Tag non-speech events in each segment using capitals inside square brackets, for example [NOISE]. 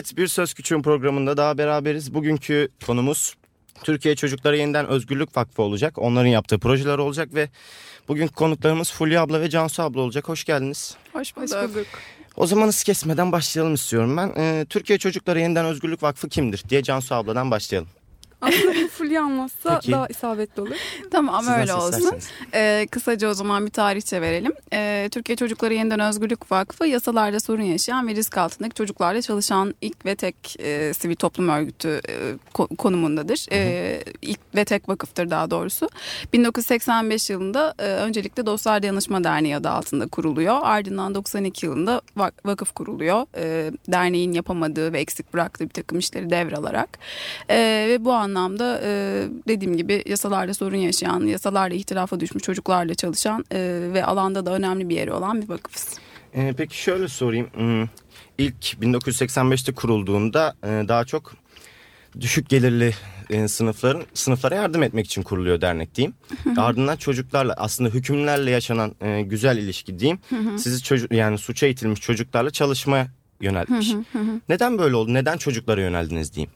Evet bir Söz Küçüğün programında daha beraberiz. Bugünkü konumuz Türkiye Çocuklara Yeniden Özgürlük Vakfı olacak. Onların yaptığı projeler olacak ve bugünkü konuklarımız Fulya abla ve Cansu abla olacak. Hoş geldiniz. Hoş bulduk. O zaman hız kesmeden başlayalım istiyorum ben. Ee, Türkiye Çocuklara Yeniden Özgürlük Vakfı kimdir diye Cansu abladan başlayalım. Fulya anlatsa Peki. daha isabetli olur. Tamam Siz öyle olsun. isterseniz. Ee, kısaca o zaman bir tarihçe verelim. Ee, Türkiye Çocukları Yeniden Özgürlük Vakfı yasalarda sorun yaşayan ve risk altındaki çocuklarla çalışan ilk ve tek e, sivil toplum örgütü e, ko- konumundadır. E, ilk ve tek vakıftır daha doğrusu. 1985 yılında e, öncelikle Dostlar Dayanışma Derneği adı altında kuruluyor. Ardından 92 yılında vak- vakıf kuruluyor. E, derneğin yapamadığı ve eksik bıraktığı bir takım işleri devralarak. E, ve bu anlamda e, dediğim gibi yasalarla sorun yaşayan, yasalarla ihtilafa düşmüş çocuklarla çalışan e, ve alanda da önemli bir yeri olan bir vakıfız. Ee, peki şöyle sorayım. Hmm, İlk 1985'te kurulduğunda e, daha çok düşük gelirli e, sınıfların sınıflara yardım etmek için kuruluyor dernek diyeyim. Ardından çocuklarla aslında hükümlerle yaşanan e, güzel ilişki diyeyim. Sizi çocuk yani suça itilmiş çocuklarla çalışmaya yöneltmiş. Neden böyle oldu? Neden çocuklara yöneldiniz diyeyim?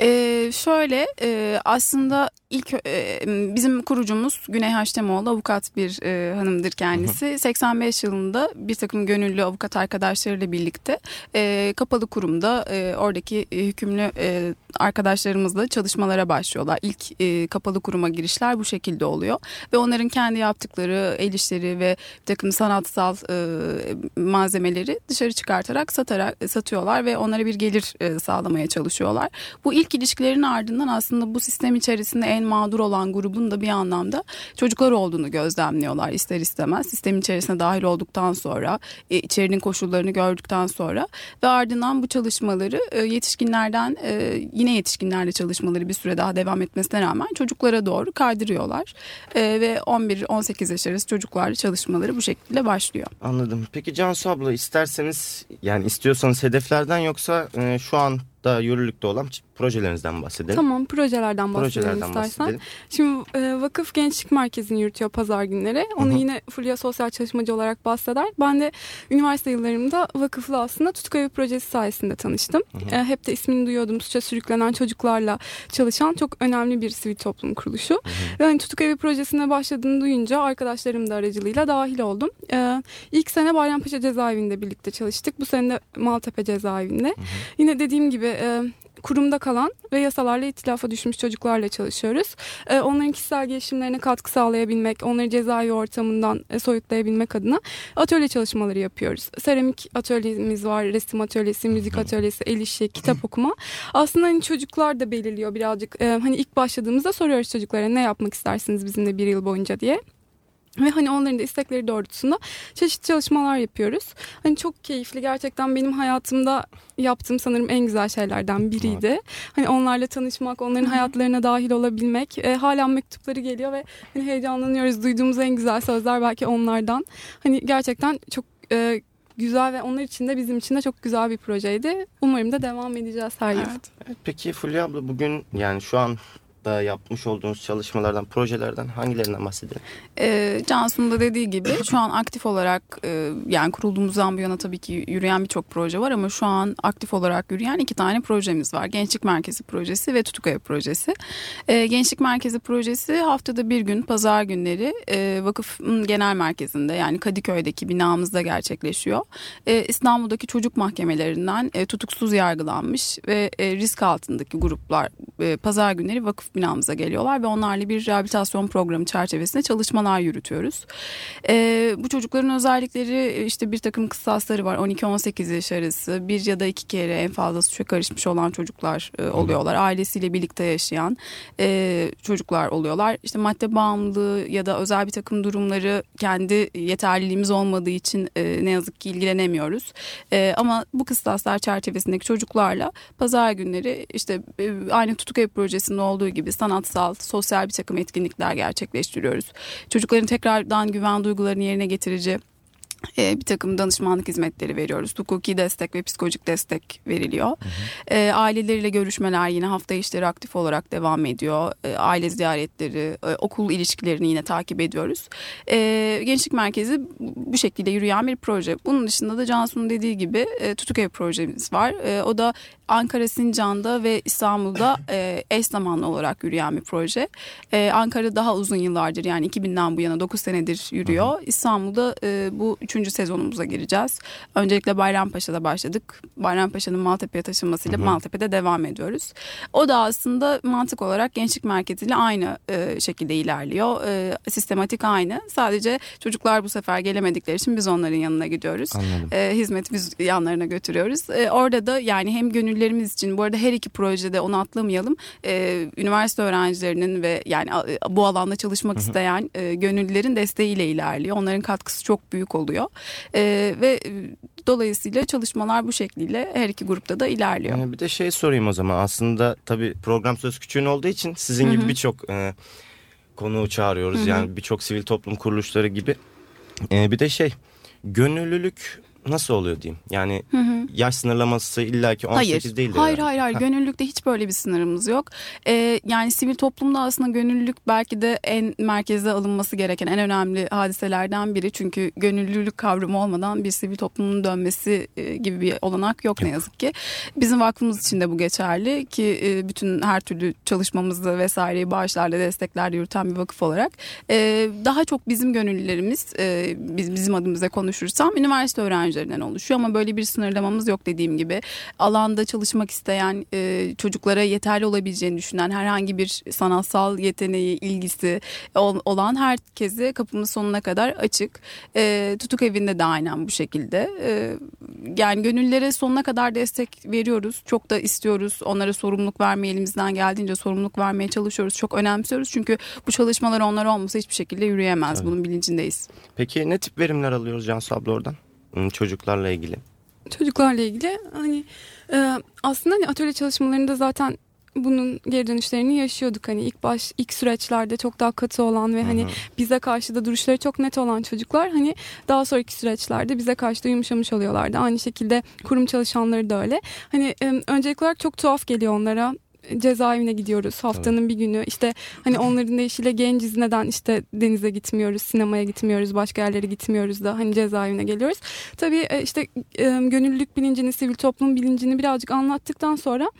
Ee, şöyle e, aslında ilk e, bizim kurucumuz Güney Haştemoğlu avukat bir e, hanımdır kendisi. 85 yılında bir takım gönüllü avukat arkadaşlarıyla birlikte e, kapalı kurumda e, oradaki e, hükümlü e, arkadaşlarımızla çalışmalara başlıyorlar. İlk e, kapalı kuruma girişler bu şekilde oluyor ve onların kendi yaptıkları el işleri ve bir takım sanatsal e, malzemeleri dışarı çıkartarak satarak satıyorlar ve onlara bir gelir e, sağlamaya çalışıyorlar. Bu ilk ilişkilerin ardından aslında bu sistem içerisinde en mağdur olan grubun da bir anlamda çocuklar olduğunu gözlemliyorlar ister istemez. Sistem içerisine dahil olduktan sonra, e, içerinin koşullarını gördükten sonra ve ardından bu çalışmaları e, yetişkinlerden e, yine yetişkinlerle çalışmaları bir süre daha devam etmesine rağmen çocuklara doğru kaydırıyorlar. E, ve 11-18 yaş arası çocuklarla çalışmaları bu şekilde başlıyor. Anladım. Peki Cansu abla isterseniz yani istiyorsanız hedeflerden yoksa şu anda yürürlükte olan projelerinizden bahsedelim. Tamam projelerden bahsedelim Projelerden istersen. bahsedelim. Şimdi e, Vakıf Gençlik Merkezi'ni yürütüyor pazar günleri. Onu Hı hı. yine Fulya sosyal çalışmacı olarak bahseder. Ben de üniversite yıllarımda vakıfla aslında Tutuk Evi projesi sayesinde tanıştım. E, hep de ismini duyuyordum. Suça sürüklenen çocuklarla çalışan çok önemli bir sivil toplum kuruluşu. Ve hani Tutuk Evi projesine başladığını duyunca arkadaşlarım da aracılığıyla dahil oldum. E, ilk sene Bayrampaşa cezaevinde birlikte çalıştık. Bu sene de Maltepe cezaevinde. Yine dediğim gibi e, kurumda kalan ve yasalarla itilafa düşmüş çocuklarla çalışıyoruz. E, onların kişisel gelişimlerine katkı sağlayabilmek, onları cezaevi ortamından e, soyutlayabilmek adına atölye çalışmaları yapıyoruz. Seramik atölyemiz var, resim atölyesi, müzik atölyesi, el işi, kitap okuma. Aslında hani çocuklar da belirliyor birazcık. E, hani ilk başladığımızda soruyoruz çocuklara ne yapmak istersiniz bizimle bir yıl boyunca diye. Ve hani onların da istekleri doğrultusunda çeşitli çalışmalar yapıyoruz. Hani çok keyifli gerçekten benim hayatımda yaptığım sanırım en güzel şeylerden biriydi. Hani onlarla tanışmak, onların hayatlarına dahil olabilmek. E, hala mektupları geliyor ve hani heyecanlanıyoruz. Duyduğumuz en güzel sözler belki onlardan. Hani gerçekten çok e, güzel ve onlar için de bizim için de çok güzel bir projeydi. Umarım da devam edeceğiz her yıl. Evet, Peki Fulya abla bugün yani şu an yapmış olduğunuz çalışmalardan, projelerden hangilerinden bahsedelim? E, Cansu'nun da dediği gibi şu an aktif olarak e, yani kurulduğumuzdan bu yana tabii ki yürüyen birçok proje var ama şu an aktif olarak yürüyen iki tane projemiz var. Gençlik Merkezi Projesi ve Tutuk Evi Projesi. E, Gençlik Merkezi Projesi haftada bir gün pazar günleri e, vakıfın genel merkezinde yani Kadıköy'deki binamızda gerçekleşiyor. E, İstanbul'daki çocuk mahkemelerinden e, tutuksuz yargılanmış ve e, risk altındaki gruplar e, pazar günleri vakıf binamıza geliyorlar ve onlarla bir rehabilitasyon programı çerçevesinde çalışmalar yürütüyoruz. E, bu çocukların özellikleri işte bir takım kıstasları var 12-18 yaş arası bir ya da iki kere en fazla suça karışmış olan çocuklar e, oluyorlar. Ailesiyle birlikte yaşayan e, çocuklar oluyorlar. İşte madde bağımlılığı ya da özel bir takım durumları kendi yeterliliğimiz olmadığı için e, ne yazık ki ilgilenemiyoruz. E, ama bu kıstaslar çerçevesindeki çocuklarla pazar günleri işte e, aynı Tutuk Ev projesinde olduğu gibi sanatsal, sosyal bir takım etkinlikler gerçekleştiriyoruz. Çocukların tekrardan güven duygularını yerine getirici e, bir takım danışmanlık hizmetleri veriyoruz. Hukuki destek ve psikolojik destek veriliyor. Hı hı. E, aileleriyle görüşmeler yine hafta işleri aktif olarak devam ediyor. E, aile ziyaretleri, e, okul ilişkilerini yine takip ediyoruz. E, Gençlik Merkezi bu şekilde yürüyen bir proje. Bunun dışında da Cansu'nun dediği gibi e, Tutuk Ev projemiz var. E, o da Ankara Sincan'da ve İstanbul'da [LAUGHS] e, eş zamanlı olarak yürüyen bir proje. E, Ankara daha uzun yıllardır yani 2000'den bu yana 9 senedir yürüyor. Hı hı. İstanbul'da e, bu üçüncü sezonumuza gireceğiz. Öncelikle Bayrampaşa'da başladık. Bayrampaşa'nın Maltepe'ye taşınmasıyla hı hı. Maltepe'de devam ediyoruz. O da aslında mantık olarak gençlik merkeziyle aynı e, şekilde ilerliyor. E, sistematik aynı. Sadece çocuklar bu sefer gelemedikleri için biz onların yanına gidiyoruz. E, hizmet biz yanlarına götürüyoruz. E, orada da yani hem gönül gönüllerimiz için bu arada her iki projede onu atlamayalım. E, üniversite öğrencilerinin ve yani bu alanda çalışmak isteyen e, gönüllülerin desteğiyle ilerliyor. Onların katkısı çok büyük oluyor. E, ve dolayısıyla çalışmalar bu şekliyle her iki grupta da ilerliyor. Ee, bir de şey sorayım o zaman. Aslında tabii program söz küçüğün olduğu için sizin gibi birçok e, konuğu çağırıyoruz. Hı-hı. Yani birçok sivil toplum kuruluşları gibi. E, bir de şey gönüllülük nasıl oluyor diyeyim? Yani hı hı. yaş sınırlaması illaki 18 hayır. değildir. Hayır hayır hayır. Gönüllülükte hiç böyle bir sınırımız yok. Ee, yani sivil toplumda aslında gönüllülük belki de en merkeze alınması gereken en önemli hadiselerden biri. Çünkü gönüllülük kavramı olmadan bir sivil toplumun dönmesi e, gibi bir olanak yok, yok ne yazık ki. Bizim vakfımız için de bu geçerli ki e, bütün her türlü çalışmamızı vesaireyi bağışlarla desteklerle yürüten bir vakıf olarak. E, daha çok bizim gönüllülerimiz biz, bizim adımıza konuşursam üniversite öğrencileri üzerinden oluşuyor ama böyle bir sınırlamamız yok dediğim gibi. Alanda çalışmak isteyen e, çocuklara yeterli olabileceğini düşünen herhangi bir sanatsal yeteneği, ilgisi olan herkese kapımız sonuna kadar açık. E, tutuk evinde de aynen bu şekilde. E, yani gönüllere sonuna kadar destek veriyoruz. Çok da istiyoruz. Onlara sorumluluk vermeye elimizden geldiğince sorumluluk vermeye çalışıyoruz. Çok önemsiyoruz. Çünkü bu çalışmalar onlar olmasa hiçbir şekilde yürüyemez. Tabii. Bunun bilincindeyiz. Peki ne tip verimler alıyoruz Cansu abla oradan? Çocuklarla ilgili? Çocuklarla ilgili hani e, aslında hani atölye çalışmalarında zaten bunun geri dönüşlerini yaşıyorduk. Hani ilk baş ilk süreçlerde çok daha katı olan ve hani bize karşı da duruşları çok net olan çocuklar hani daha sonraki süreçlerde bize karşı da yumuşamış oluyorlardı. Aynı şekilde kurum çalışanları da öyle. Hani öncelikli olarak çok tuhaf geliyor onlara cezaevine gidiyoruz haftanın evet. bir günü işte hani onların deyişiyle genciz neden işte denize gitmiyoruz sinemaya gitmiyoruz başka yerlere gitmiyoruz da hani cezaevine geliyoruz tabii e, işte gönüllülük bilincini sivil toplum bilincini birazcık anlattıktan sonra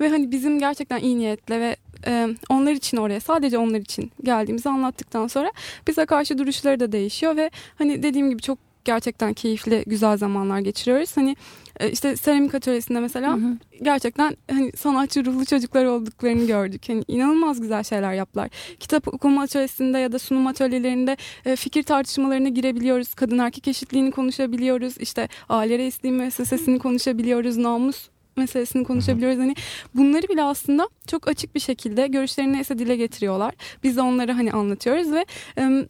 ve hani bizim gerçekten iyi niyetle ve e, onlar için oraya sadece onlar için geldiğimizi anlattıktan sonra bize karşı duruşları da değişiyor ve hani dediğim gibi çok gerçekten keyifli güzel zamanlar geçiriyoruz. Hani e, işte seramik atölyesinde mesela hı hı. gerçekten hani sanatçı ruhlu çocuklar olduklarını gördük. Hani inanılmaz güzel şeyler yaptılar. Kitap okuma atölyesinde ya da sunum atölyelerinde e, fikir tartışmalarına girebiliyoruz. Kadın erkek eşitliğini konuşabiliyoruz. İşte aile reisliği müessesesini konuşabiliyoruz. Namus meselesini konuşabiliyoruz. Hani bunları bile aslında çok açık bir şekilde görüşlerini neyse dile getiriyorlar. Biz de onları hani anlatıyoruz ve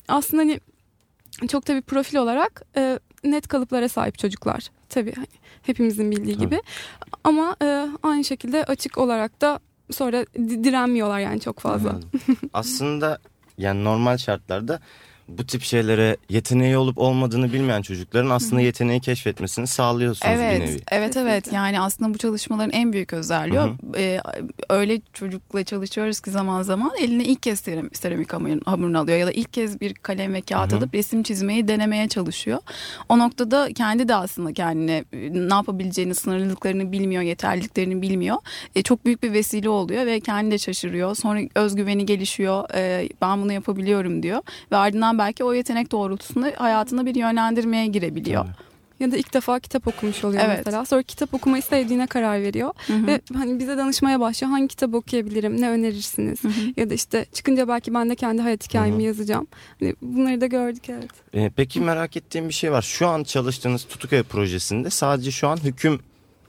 aslında hani çok tabii profil olarak e, net kalıplara sahip çocuklar. Tabii hani hepimizin bildiği tabii. gibi. Ama e, aynı şekilde açık olarak da sonra direnmiyorlar yani çok fazla. Aslında yani normal şartlarda bu tip şeylere yeteneği olup olmadığını bilmeyen çocukların aslında yeteneği keşfetmesini sağlıyorsunuz evet, bir nevi. Evet evet yani aslında bu çalışmaların en büyük özelliği ee, öyle çocukla çalışıyoruz ki zaman zaman eline ilk kez seramik hamurunu alıyor ya da ilk kez bir kalem ve kağıt alıp resim çizmeyi denemeye çalışıyor. O noktada kendi de aslında kendine ne yapabileceğini sınırlılıklarını bilmiyor, yeterliliklerini bilmiyor. E, çok büyük bir vesile oluyor ve kendi de şaşırıyor. Sonra özgüveni gelişiyor. E, ben bunu yapabiliyorum diyor ve ardından belki o yetenek doğrultusunda hayatına bir yönlendirmeye girebiliyor. ya da ilk defa kitap okumuş oluyor Evet. mesela. Sonra kitap okumayı sevdiğine karar veriyor Hı hı. ve hani bize danışmaya başlıyor. Hangi kitap okuyabilirim? Ne önerirsiniz? Hı hı. Ya da işte çıkınca belki ben de kendi hayat hikayemi yazacağım. Hani bunları da gördük evet. Ee, peki merak ettiğim bir şey var. Şu an çalıştığınız Tutuköy projesinde sadece şu an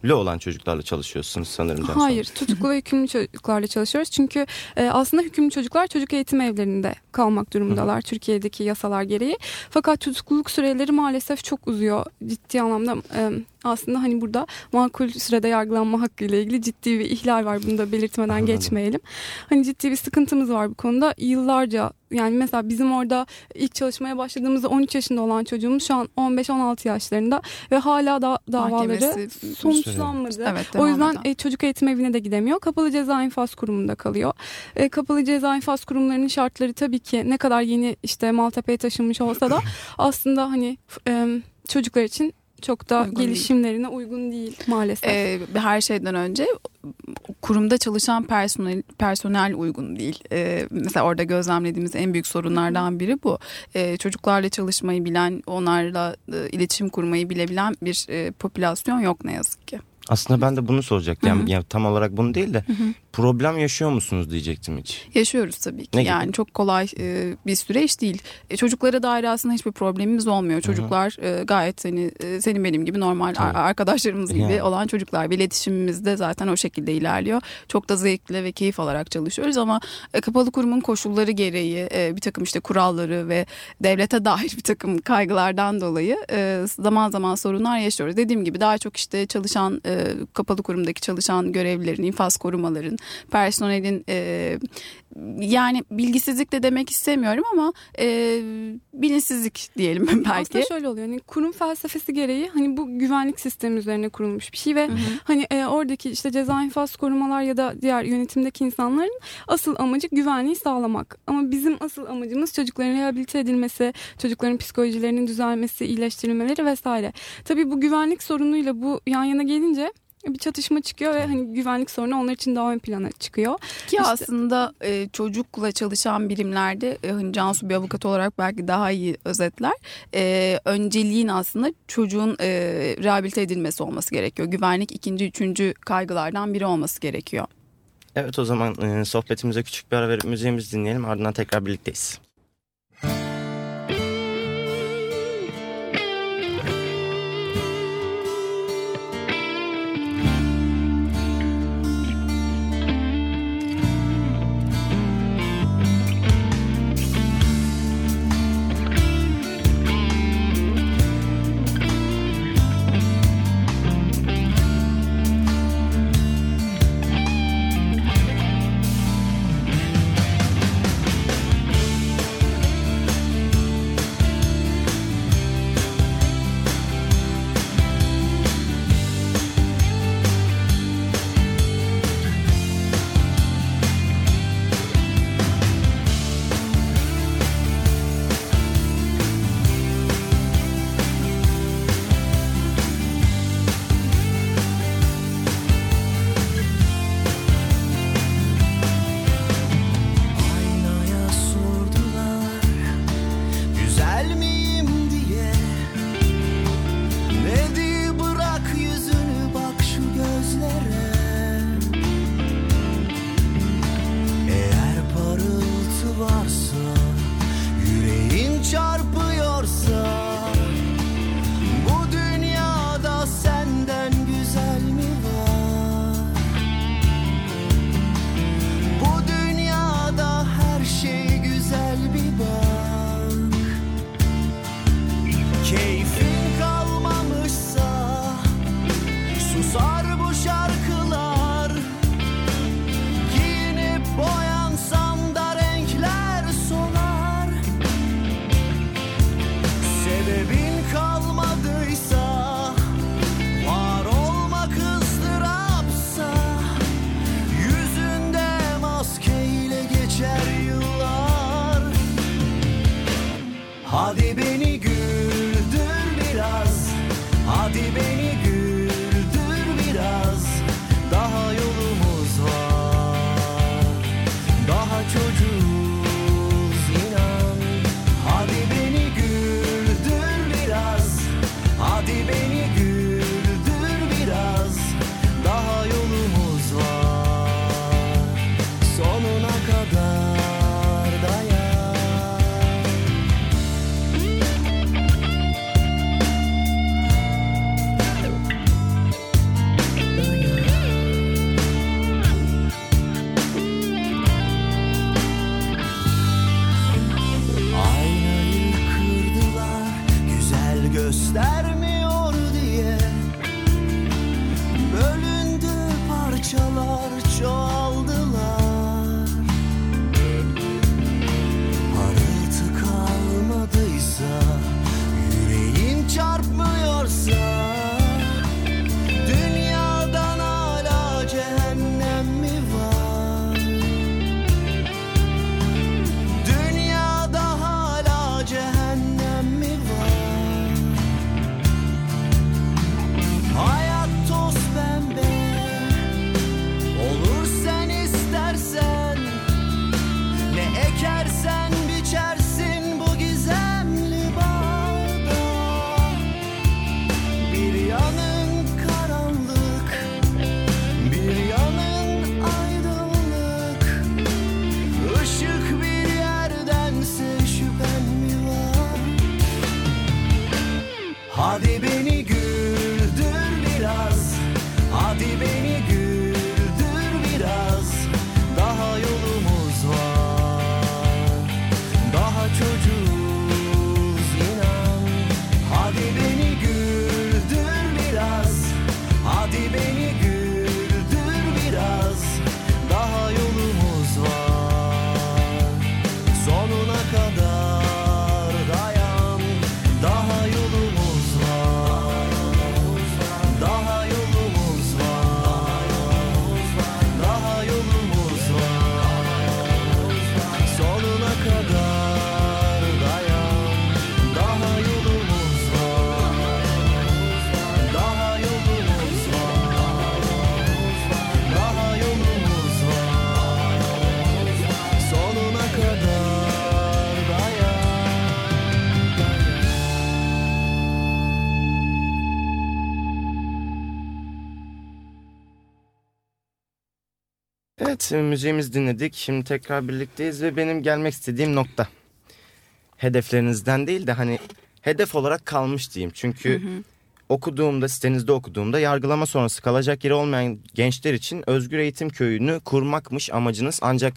hükümlü olan çocuklarla çalışıyorsunuz sanırım. Hayır, tutuklu ve hükümlü çocuklarla çalışıyoruz. Çünkü e, aslında hükümlü çocuklar çocuk eğitim evlerinde kalmak durumundalar Türkiye'deki yasalar gereği. Fakat tutukluluk süreleri maalesef çok uzuyor. Ciddi anlamda e, aslında hani burada makul sürede yargılanma hakkı ile ilgili ciddi bir ihlal var. Bunu da belirtmeden Anladım. geçmeyelim. Hani ciddi bir sıkıntımız var bu konuda. Yıllarca yani mesela bizim orada ilk çalışmaya başladığımızda 13 yaşında olan çocuğumuz şu an 15-16 yaşlarında ve hala da davaları Mahkemesi sonuçlanmadı. Evet, O yüzden e, çocuk eğitim evine de gidemiyor. Kapalı ceza infaz kurumunda kalıyor. E, kapalı ceza infaz kurumlarının şartları tabii ki ne kadar yeni işte Maltepe'ye taşınmış olsa da [CLEARS THROAT] aslında hani e, çocuklar için çok da Uygun değil. gelişimlerine uygun değil maalesef. Ee, her şeyden önce kurumda çalışan personel personel uygun değil. Ee, mesela orada gözlemlediğimiz en büyük sorunlardan biri bu. Ee, çocuklarla çalışmayı bilen, onlarla e, iletişim kurmayı bilebilen bir e, popülasyon yok ne yazık ki. Aslında ben de bunu soracaktım. Yani, yani tam olarak bunu değil de problem yaşıyor musunuz diyecektim hiç. Yaşıyoruz tabii ki. Ne gibi? yani çok kolay e, bir süreç değil. E, çocuklara dair aslında hiçbir problemimiz olmuyor. Çocuklar e, gayet seni e, senin benim gibi normal Tabii. ar- arkadaşlarımız gibi Yani. olan çocuklar. Ve iletişimimiz de zaten o şekilde ilerliyor. Çok da zevkli ve keyif alarak çalışıyoruz ama e, kapalı kurumun koşulları gereği e, bir takım işte kuralları ve devlete [LAUGHS] dair bir takım kaygılardan dolayı e, zaman zaman sorunlar yaşıyoruz. Dediğim gibi daha çok işte çalışan e, kapalı kurumdaki çalışan görevlilerin, infaz korumaların, personelin e, yani bilgisizlik de demek istemiyorum ama e, bilinçsizlik diyelim [LAUGHS] belki. Aslında şöyle oluyor. Hani kurum felsefesi gereği hani bu güvenlik sistemi üzerine kurulmuş bir şey ve hani e, oradaki işte ceza infaz korumalar ya da diğer yönetimdeki insanların asıl amacı güvenliği sağlamak. Ama bizim asıl amacımız çocukların rehabilite edilmesi, çocukların psikolojilerinin düzelmesi, iyileştirilmeleri vesaire. Tabii bu güvenlik sorunuyla bu yan yana gelince bir çatışma çıkıyor ve hani güvenlik sorunu onlar için daha ön plana çıkıyor. Ki İşte- aslında e, çocukla çalışan birimlerde e, hani Cansu bir avukat olarak belki daha iyi özetler. E, önceliğin aslında çocuğun e, rehabilite edilmesi olması gerekiyor. Güvenlik ikinci, üçüncü kaygılardan biri olması gerekiyor. Evet o zaman e, sohbetimize küçük bir ara verip müziğimizi dinleyelim ardından tekrar birlikteyiz. Evet müziğimizi dinledik. Şimdi tekrar birlikteyiz ve benim gelmek istediğim nokta. Hedeflerinizden değil de hani hedef olarak kalmış diyeyim. Çünkü okuduğumda sitenizde okuduğumda yargılama sonrası kalacak yeri olmayan gençler için Özgür Eğitim Köyü'nü kurmakmış amacınız. Ancak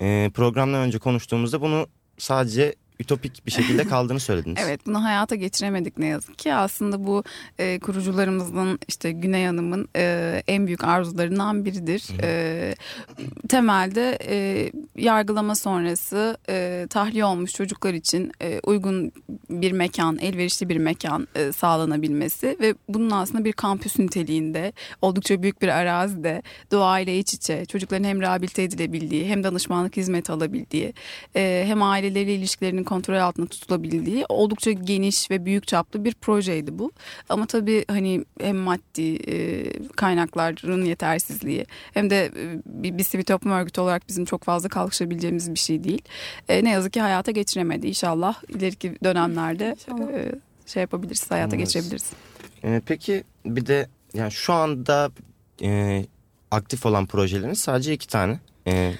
e, programdan önce konuştuğumuzda bunu sadece ütopik bir şekilde kaldığını [LAUGHS] söylediniz. Evet bunu hayata geçiremedik ne yazık ki. Aslında bu e, kurucularımızın işte Güney Hanım'ın e, en büyük arzularından biridir. E, temelde e, yargılama sonrası e, tahliye olmuş çocuklar için e, uygun bir mekan, elverişli bir mekan e, sağlanabilmesi ve bunun aslında bir kampüs niteliğinde oldukça büyük bir arazide doğayla iç içe çocukların hem rehabilite edilebildiği hem danışmanlık hizmeti alabildiği e, hem aileleriyle ilişkilerinin kontrol altında tutulabildiği oldukça geniş ve büyük çaplı bir projeydi bu. Ama tabii hani hem maddi e, kaynakların yetersizliği hem de e, bir, bir sivil toplum örgütü olarak bizim çok fazla kalkışabileceğimiz bir şey değil. E, ne yazık ki hayata geçiremedi. İnşallah ileriki dönemlerde [LAUGHS] İnşallah. e, şey yapabiliriz, hayata Evet. geçirebiliriz. E, peki bir de yani şu anda e, aktif olan projeleriniz sadece iki tane. E,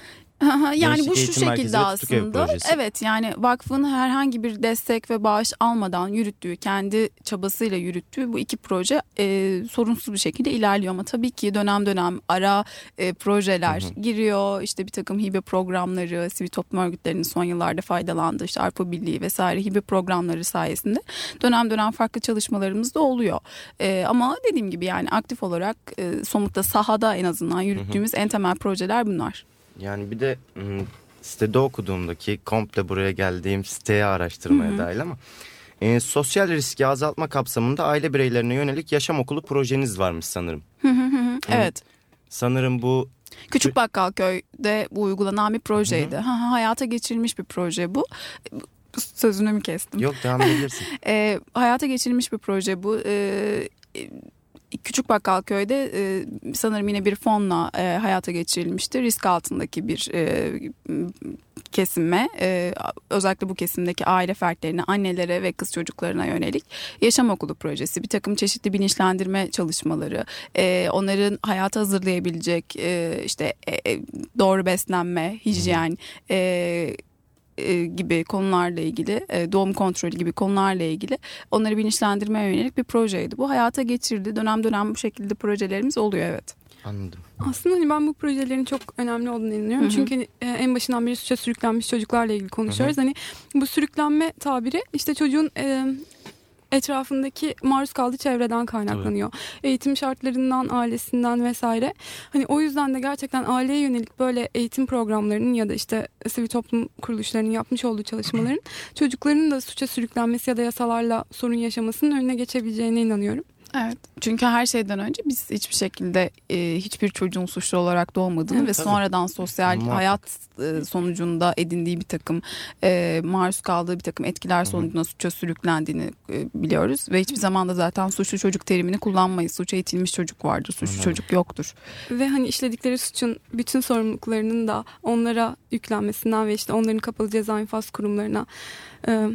yani Gençlik bu şu şekilde aslında. Evet yani vakfın herhangi bir destek ve bağış almadan yürüttüğü, kendi çabasıyla yürüttüğü bu iki proje e, sorunsuz bir şekilde ilerliyor. Ama tabii ki dönem dönem ara e, projeler giriyor. İşte bir takım hibe programları, sivil toplum örgütlerinin son yıllarda faydalandığı işte Arpa Birliği vesaire hibe programları sayesinde dönem dönem farklı çalışmalarımız da oluyor. E, ama dediğim gibi yani aktif olarak e, somutta sahada en azından yürüttüğümüz en temel projeler bunlar. Yani bir de sitede okuduğumdaki komple buraya geldiğim siteye araştırmaya dahil ama e, sosyal riski azaltma kapsamında aile bireylerine yönelik yaşam okulu projeniz varmış sanırım. Evet. Sanırım bu Küçük Bakkalköy'de bu uygulanan bir projeydi. Ha, ha, hayata geçirilmiş bir proje bu. Sözünü mü kestim? yok devam edebilirsin. Ee, [LAUGHS] hayata geçirilmiş bir proje bu. Ee, Küçük Bakkalköy'de e, sanırım yine bir fonla e, hayata geçirilmişti. Risk altındaki bir e, kesime e, özellikle bu kesimdeki aile fertlerine, annelere ve kız çocuklarına yönelik yaşam okulu projesi, bir takım çeşitli bilinçlendirme çalışmaları, e, onların hayata hazırlayabilecek e, işte e, e, doğru beslenme, hijyen, e, e, gibi konularla ilgili e, doğum kontrolü gibi konularla ilgili onları bilinçlendirmeye yönelik bir projeydi. Bu hayata geçirildi. Dönem dönem bu şekilde projelerimiz oluyor evet. Anladım. Aslında hani ben bu projelerin çok önemli olduğunu inanıyorum. Hı hı. Çünkü e, en başından beri suça sürüklenmiş çocuklarla ilgili konuşuyoruz. Hani bu sürüklenme tabiri işte çocuğun e, etrafındaki maruz kaldığı çevreden kaynaklanıyor. Eğitim şartlarından, ailesinden vesaire. Hani o yüzden de gerçekten aileye yönelik böyle eğitim programlarının ya da işte sivil toplum kuruluşlarının yapmış olduğu çalışmaların [CLEARS THROAT] çocukların da suça sürüklenmesi ya da yasalarla sorun yaşamasının önüne geçebileceğine inanıyorum. Evet. Çünkü her şeyden önce biz hiçbir şekilde e, hiçbir çocuğun suçlu olarak doğmadığını ve tabii. sonradan sosyal Muhakkak. hayat e, sonucunda edindiği bir takım e, maruz kaldığı bir takım etkiler sonucunda suça sürüklendiğini e, biliyoruz ve hiçbir zaman da zaten suçlu çocuk terimini kullanmayız. Suça itilmiş çocuk vardır, suçlu Anladım. çocuk yoktur. Ve hani işledikleri suçun bütün sorumluluklarının da onlara yüklenmesinden ve işte onların kapalı ceza infaz kurumlarına e,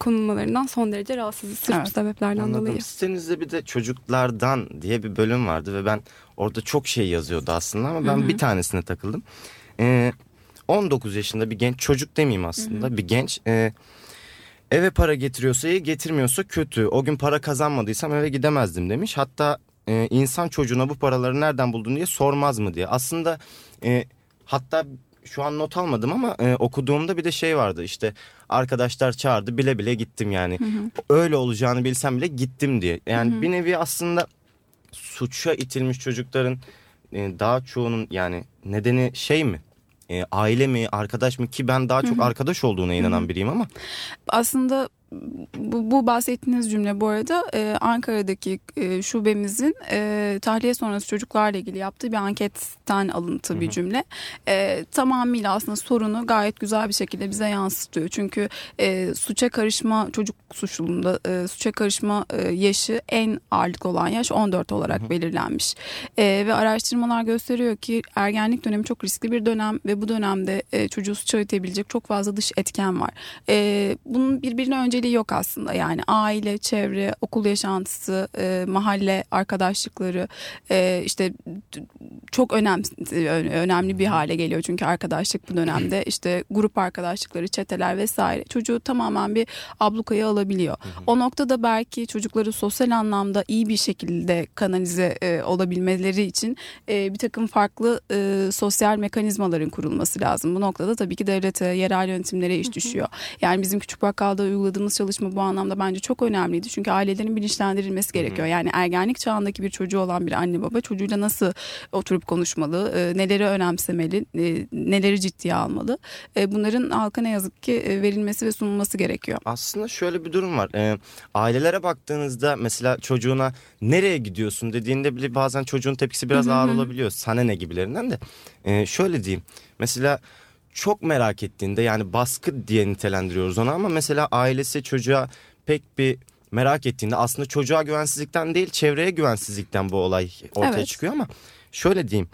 konulmalarından son derece rahatsızız. Sırf Evet. bu sebeplerden Anladım. dolayı. Sitenizde bir de çocuklardan diye bir bölüm vardı ve ben orada çok şey yazıyordu aslında ama ben bir tanesine takıldım. Ee, 19 yaşında bir genç çocuk demeyeyim aslında bir genç e, eve para getiriyorsa iyi getirmiyorsa kötü. O gün para kazanmadıysam eve gidemezdim demiş. Hatta e, insan çocuğuna bu paraları nereden buldun diye sormaz mı diye. Aslında e, hatta şu an not almadım ama e, okuduğumda bir de şey vardı işte arkadaşlar çağırdı bile bile gittim yani. Öyle olacağını bilsem bile gittim diye. Yani bir nevi aslında suça itilmiş çocukların e, daha çoğunun yani nedeni şey mi? E, aile mi, arkadaş mı ki ben daha çok arkadaş olduğuna inanan biriyim ama aslında bu, bu bahsettiğiniz cümle bu arada e, Ankara'daki e, şubemizin e, tahliye sonrası çocuklarla ilgili yaptığı bir anketten alıntı bir cümle. E, tamamıyla aslında sorunu gayet güzel bir şekilde bize yansıtıyor. Çünkü e, suça karışma çocuk suçluluğunda e, suça karışma e, yaşı en ağırlıklı olan yaş 14 olarak belirlenmiş. E, ve araştırmalar gösteriyor ki ergenlik dönemi çok riskli bir dönem ve bu dönemde e, çocuğu suça itebilecek çok fazla dış etken var. E, bunun birbirine öncelik önceliği yok aslında. Yani aile, çevre, okul yaşantısı, e, mahalle arkadaşlıkları e, işte çok önemli önemli bir hale geliyor çünkü arkadaşlık bu dönemde [CLEARS THROAT] işte grup arkadaşlıkları, çeteler vesaire çocuğu tamamen bir ablukaya alabiliyor. O noktada belki çocukları sosyal anlamda iyi bir şekilde kanalize e, olabilmeleri için e, bir takım farklı e, sosyal mekanizmaların kurulması lazım. Bu noktada tabii ki devlete, yerel yönetimlere iş düşüyor. Yani bizim küçük bakkalda uyguladığımız çalışma bu anlamda bence çok önemliydi. Çünkü ailelerin bilinçlendirilmesi gerekiyor. Yani ergenlik çağındaki bir çocuğu olan bir anne baba çocuğuyla nasıl oturup konuşmalı, e, neleri önemsemeli, e, neleri ciddiye almalı. E, bunların halka ne yazık ki e, verilmesi ve sunulması gerekiyor. Aslında şöyle bir durum var. Ee, ailelere baktığınızda mesela çocuğuna nereye gidiyorsun dediğinde bile bazen çocuğun tepkisi biraz ağır olabiliyor. Sana ne gibilerinden de. Ee, şöyle diyeyim. Mesela çok merak ettiğinde yani baskı diye nitelendiriyoruz onu ama mesela ailesi çocuğa pek bir merak ettiğinde aslında çocuğa güvensizlikten değil çevreye güvensizlikten bu olay ortaya Evet. çıkıyor ama şöyle diyeyim.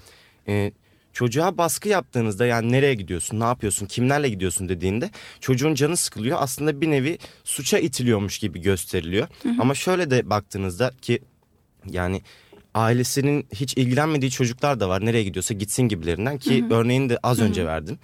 e, çocuğa baskı yaptığınızda yani nereye gidiyorsun, ne yapıyorsun, kimlerle gidiyorsun dediğinde çocuğun canı sıkılıyor. Aslında bir nevi suça itiliyormuş gibi gösteriliyor. Ama şöyle de baktığınızda ki yani ailesinin hiç ilgilenmediği çocuklar da var. Nereye gidiyorsa gitsin gibilerinden ki örneğini de az önce verdim.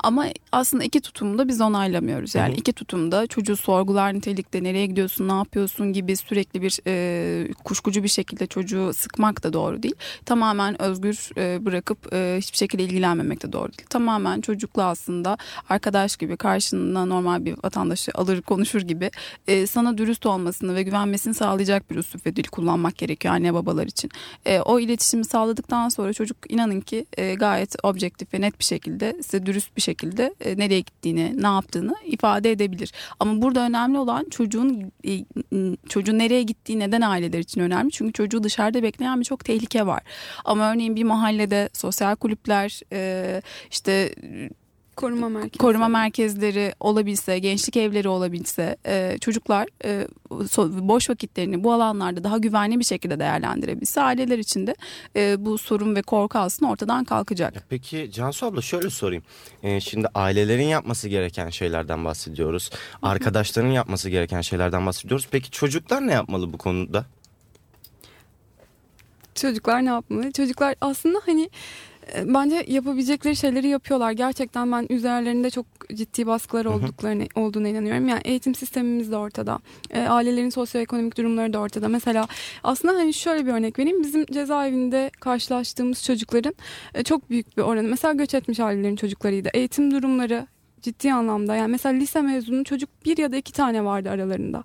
Ama aslında iki tutumu da biz onaylamıyoruz. Yani Hı hı. iki tutumda çocuğu sorgular nitelikte nereye gidiyorsun, ne yapıyorsun gibi sürekli bir e, kuşkucu bir şekilde çocuğu sıkmak da doğru değil. Tamamen özgür e, bırakıp e, hiçbir şekilde ilgilenmemek de doğru değil. Tamamen çocukla aslında arkadaş gibi karşına normal bir vatandaşı alır konuşur gibi e, sana dürüst olmasını ve güvenmesini sağlayacak bir üslup ve dil kullanmak gerekiyor anne babalar için. E, o iletişimi sağladıktan sonra çocuk inanın ki e, gayet objektif ve net bir şekilde size dürüst bir şekilde e, nereye gittiğini, ne yaptığını ifade edebilir. Ama burada önemli olan çocuğun e, çocuğun nereye gittiği neden aileler için önemli. Çünkü çocuğu dışarıda bekleyen birçok tehlike var. Ama örneğin bir mahallede sosyal kulüpler, e, işte Koruma merkezi. koruma merkezleri olabilse, gençlik evleri olabilse e, çocuklar e, boş vakitlerini bu alanlarda daha güvenli bir şekilde değerlendirebilse aileler için de e, bu sorun ve korku aslında ortadan kalkacak. Peki Cansu abla şöyle sorayım. Şimdi ailelerin yapması gereken şeylerden bahsediyoruz. Arkadaşların yapması gereken şeylerden bahsediyoruz. Peki çocuklar ne yapmalı bu konuda? Çocuklar ne yapmalı? Çocuklar aslında hani bence yapabilecekleri şeyleri yapıyorlar. Gerçekten ben üzerlerinde çok ciddi baskılar olduklarını olduğuna inanıyorum. Yani eğitim sistemimiz de ortada. E, ailelerin sosyoekonomik durumları da ortada. Mesela aslında hani şöyle bir örnek vereyim. Bizim cezaevinde karşılaştığımız çocukların e, çok büyük bir oranı. Mesela göç etmiş ailelerin çocuklarıydı. Eğitim durumları ciddi anlamda. Yani mesela lise mezunu çocuk bir ya da iki tane vardı aralarında.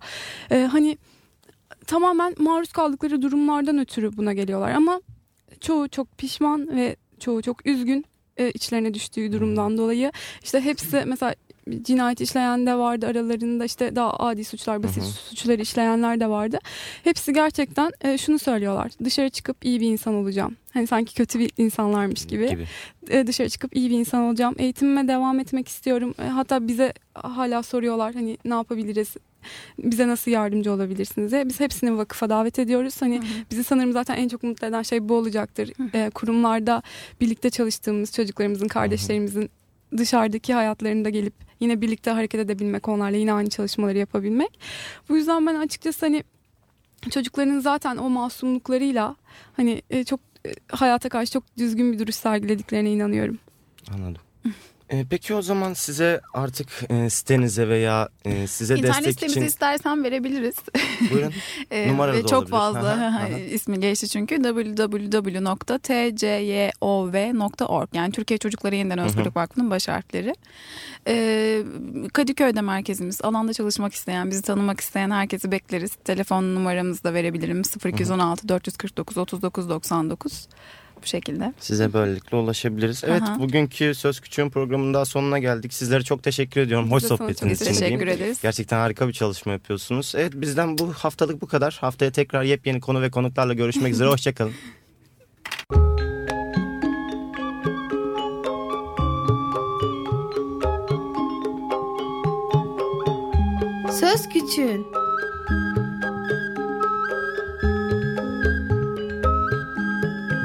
E, hani tamamen maruz kaldıkları durumlardan ötürü buna geliyorlar ama çoğu çok pişman ve çoğu çok üzgün e, içlerine düştüğü durumdan dolayı. İşte hepsi mesela cinayet işleyen de vardı aralarında işte daha adi suçlar basit Hı hı. suçları işleyenler de vardı. Hepsi gerçekten e, şunu söylüyorlar dışarı çıkıp iyi bir insan olacağım. Hani sanki kötü bir insanlarmış gibi. E, dışarı çıkıp iyi bir insan olacağım. Eğitimime devam etmek istiyorum. E, hatta bize hala soruyorlar hani ne yapabiliriz? Bize nasıl yardımcı olabilirsiniz diye. Biz hepsini vakıfa davet ediyoruz. Hani bizi sanırım zaten en çok mutlu eden şey bu olacaktır. E, kurumlarda birlikte çalıştığımız çocuklarımızın, kardeşlerimizin dışarıdaki hayatlarında gelip yine birlikte hareket edebilmek, onlarla yine aynı çalışmaları yapabilmek. Bu yüzden ben açıkçası hani çocukların zaten o masumluklarıyla hani e, çok e, hayata karşı çok düzgün bir duruş sergilediklerine inanıyorum. Anladım. [LAUGHS] Ee, peki o zaman size artık e, sitenize veya e, size İnternet destek sitemizi için istersen verebiliriz. buyurun. [LAUGHS] Ee, Numara da çok olabilir. fazla ismi geçti çünkü www.tcyov.org yani Türkiye Çocukları Yeniden Özgürlük Vakfı'nın baş harfleri. Ee, Kadıköy'de merkezimiz. Alanda çalışmak isteyen, bizi tanımak isteyen herkesi bekleriz. Telefon numaramızı da verebilirim. 0216 449 39 99 bu şekilde. Size böylelikle ulaşabiliriz. Evet Aha. bugünkü Söz Küçüğün programının daha sonuna geldik. Sizlere çok teşekkür ediyorum. Hoş sohbetiniz için diyeyim. Teşekkür ederiz. Gerçekten harika bir çalışma yapıyorsunuz. Evet bizden bu haftalık bu kadar. Haftaya tekrar yepyeni konu ve konuklarla görüşmek üzere. [LAUGHS] Hoşçakalın. Söz Küçüğün